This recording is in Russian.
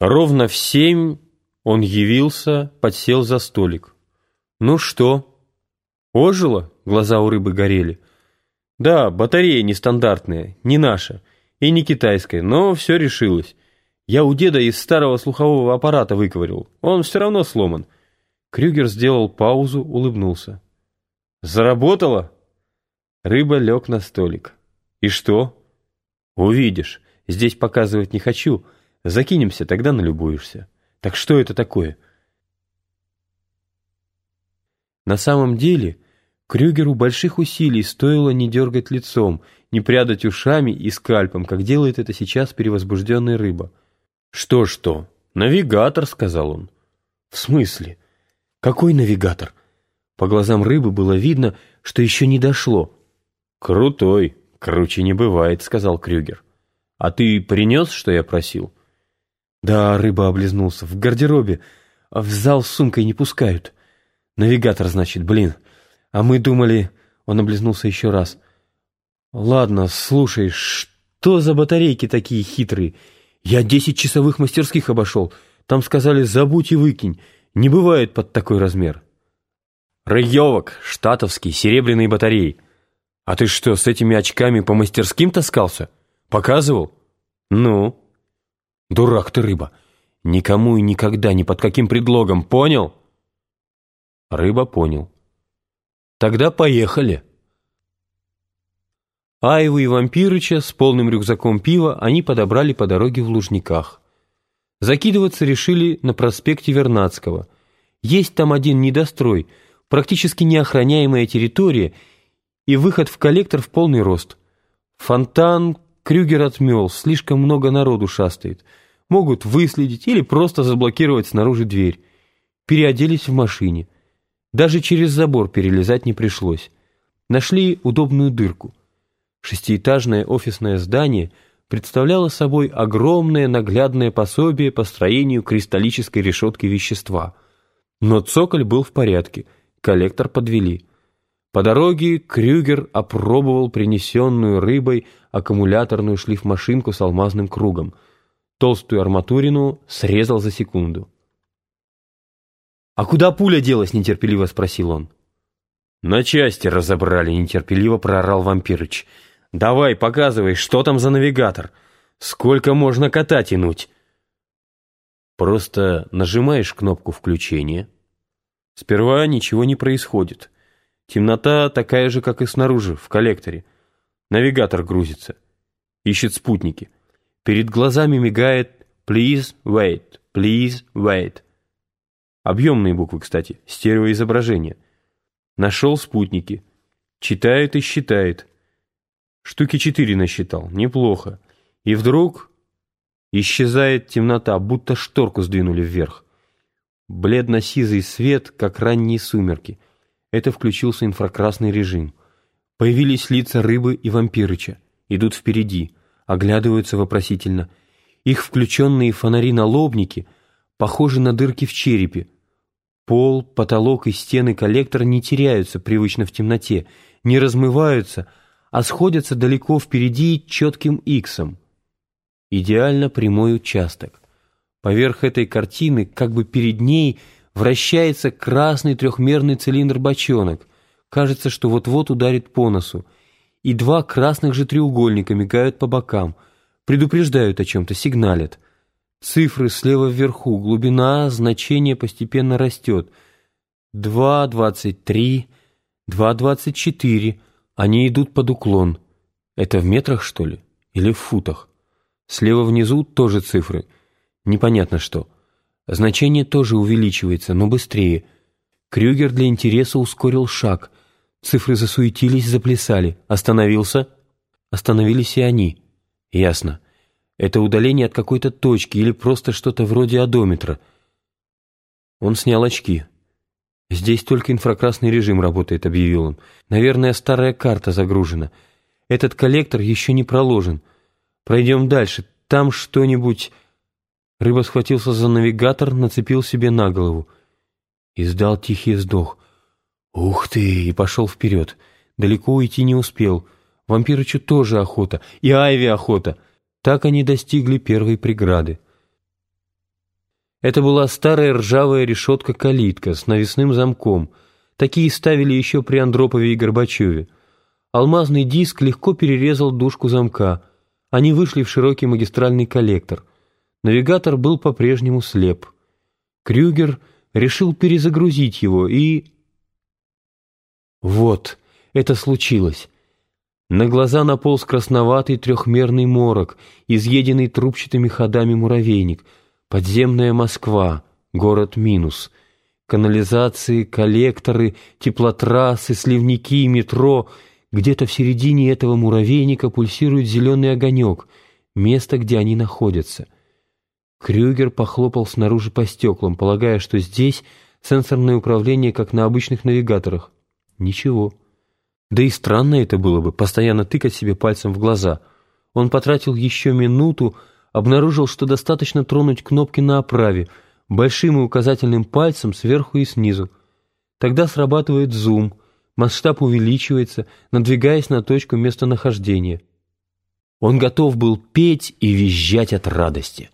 Ровно в семь он явился, подсел за столик. «Ну что?» «Ожило?» — глаза у рыбы горели. «Да, батарея нестандартная, не наша, и не китайская, но все решилось. Я у деда из старого слухового аппарата выковырил, он все равно сломан». Крюгер сделал паузу, улыбнулся. «Заработало?» Рыба лег на столик. «И что?» «Увидишь. Здесь показывать не хочу. Закинемся, тогда налюбуешься. Так что это такое?» На самом деле, Крюгеру больших усилий стоило не дергать лицом, не прядать ушами и скальпом, как делает это сейчас перевозбужденная рыба. «Что-что? Навигатор», — сказал он. «В смысле? Какой навигатор?» По глазам рыбы было видно, что еще не дошло. «Крутой, круче не бывает», — сказал Крюгер. «А ты принес, что я просил?» «Да», — рыба облизнулся, — «в гардеробе. А в зал с сумкой не пускают. Навигатор, значит, блин. А мы думали...» Он облизнулся еще раз. «Ладно, слушай, что за батарейки такие хитрые? Я десять часовых мастерских обошел. Там сказали, забудь и выкинь. Не бывает под такой размер». «Рыевок, штатовский, серебряные батареи. «А ты что, с этими очками по мастерским таскался? Показывал?» «Ну?» «Дурак ты, рыба! Никому и никогда, ни под каким предлогом, понял?» Рыба понял. «Тогда поехали!» Айву и Вампирыча с полным рюкзаком пива они подобрали по дороге в Лужниках. Закидываться решили на проспекте Вернадского. Есть там один недострой, практически неохраняемая территория — и выход в коллектор в полный рост. Фонтан Крюгер отмел, слишком много народу шастает. Могут выследить или просто заблокировать снаружи дверь. Переоделись в машине. Даже через забор перелезать не пришлось. Нашли удобную дырку. Шестиэтажное офисное здание представляло собой огромное наглядное пособие по строению кристаллической решетки вещества. Но цоколь был в порядке, коллектор подвели – по дороге Крюгер опробовал принесенную рыбой аккумуляторную шлифмашинку с алмазным кругом. Толстую арматурину срезал за секунду. «А куда пуля делась?» — нетерпеливо спросил он. «На части разобрали», — нетерпеливо проорал вампирыч. «Давай, показывай, что там за навигатор? Сколько можно кота тянуть?» Просто нажимаешь кнопку включения. Сперва ничего не происходит. Темнота такая же, как и снаружи, в коллекторе. Навигатор грузится. Ищет спутники. Перед глазами мигает «Please wait», «Please wait». Объемные буквы, кстати, стереоизображение. Нашел спутники. Читает и считает. Штуки четыре насчитал. Неплохо. И вдруг исчезает темнота, будто шторку сдвинули вверх. Бледно-сизый свет, как ранние сумерки — это включился инфракрасный режим. Появились лица рыбы и вампирыча. Идут впереди, оглядываются вопросительно. Их включенные фонари-налобники похожи на дырки в черепе. Пол, потолок и стены коллектора не теряются привычно в темноте, не размываются, а сходятся далеко впереди четким иксом. Идеально прямой участок. Поверх этой картины, как бы перед ней – Вращается красный трехмерный цилиндр-бочонок. Кажется, что вот-вот ударит по носу. И два красных же треугольника мигают по бокам. Предупреждают о чем-то, сигналят. Цифры слева вверху, глубина, значение постепенно растет. 2,23, 2,24. Они идут под уклон. Это в метрах, что ли? Или в футах? Слева внизу тоже цифры. Непонятно что. Значение тоже увеличивается, но быстрее. Крюгер для интереса ускорил шаг. Цифры засуетились, заплясали. Остановился? Остановились и они. Ясно. Это удаление от какой-то точки или просто что-то вроде одометра. Он снял очки. «Здесь только инфракрасный режим работает», — объявил он. «Наверное, старая карта загружена. Этот коллектор еще не проложен. Пройдем дальше. Там что-нибудь...» Рыба схватился за навигатор, нацепил себе на голову. Издал тихий вздох. «Ух ты!» и пошел вперед. Далеко уйти не успел. Вампирычу тоже охота. И Айви охота. Так они достигли первой преграды. Это была старая ржавая решетка-калитка с навесным замком. Такие ставили еще при Андропове и Горбачеве. Алмазный диск легко перерезал дужку замка. Они вышли в широкий магистральный коллектор. Навигатор был по-прежнему слеп. Крюгер решил перезагрузить его и... Вот, это случилось. На глаза наполз красноватый трехмерный морок, изъеденный трубчатыми ходами муравейник, подземная Москва, город минус, канализации, коллекторы, теплотрассы, сливники, метро. Где-то в середине этого муравейника пульсирует зеленый огонек, место, где они находятся. Крюгер похлопал снаружи по стеклам, полагая, что здесь сенсорное управление, как на обычных навигаторах. Ничего. Да и странно это было бы, постоянно тыкать себе пальцем в глаза. Он потратил еще минуту, обнаружил, что достаточно тронуть кнопки на оправе, большим и указательным пальцем сверху и снизу. Тогда срабатывает зум, масштаб увеличивается, надвигаясь на точку местонахождения. Он готов был петь и визжать от радости.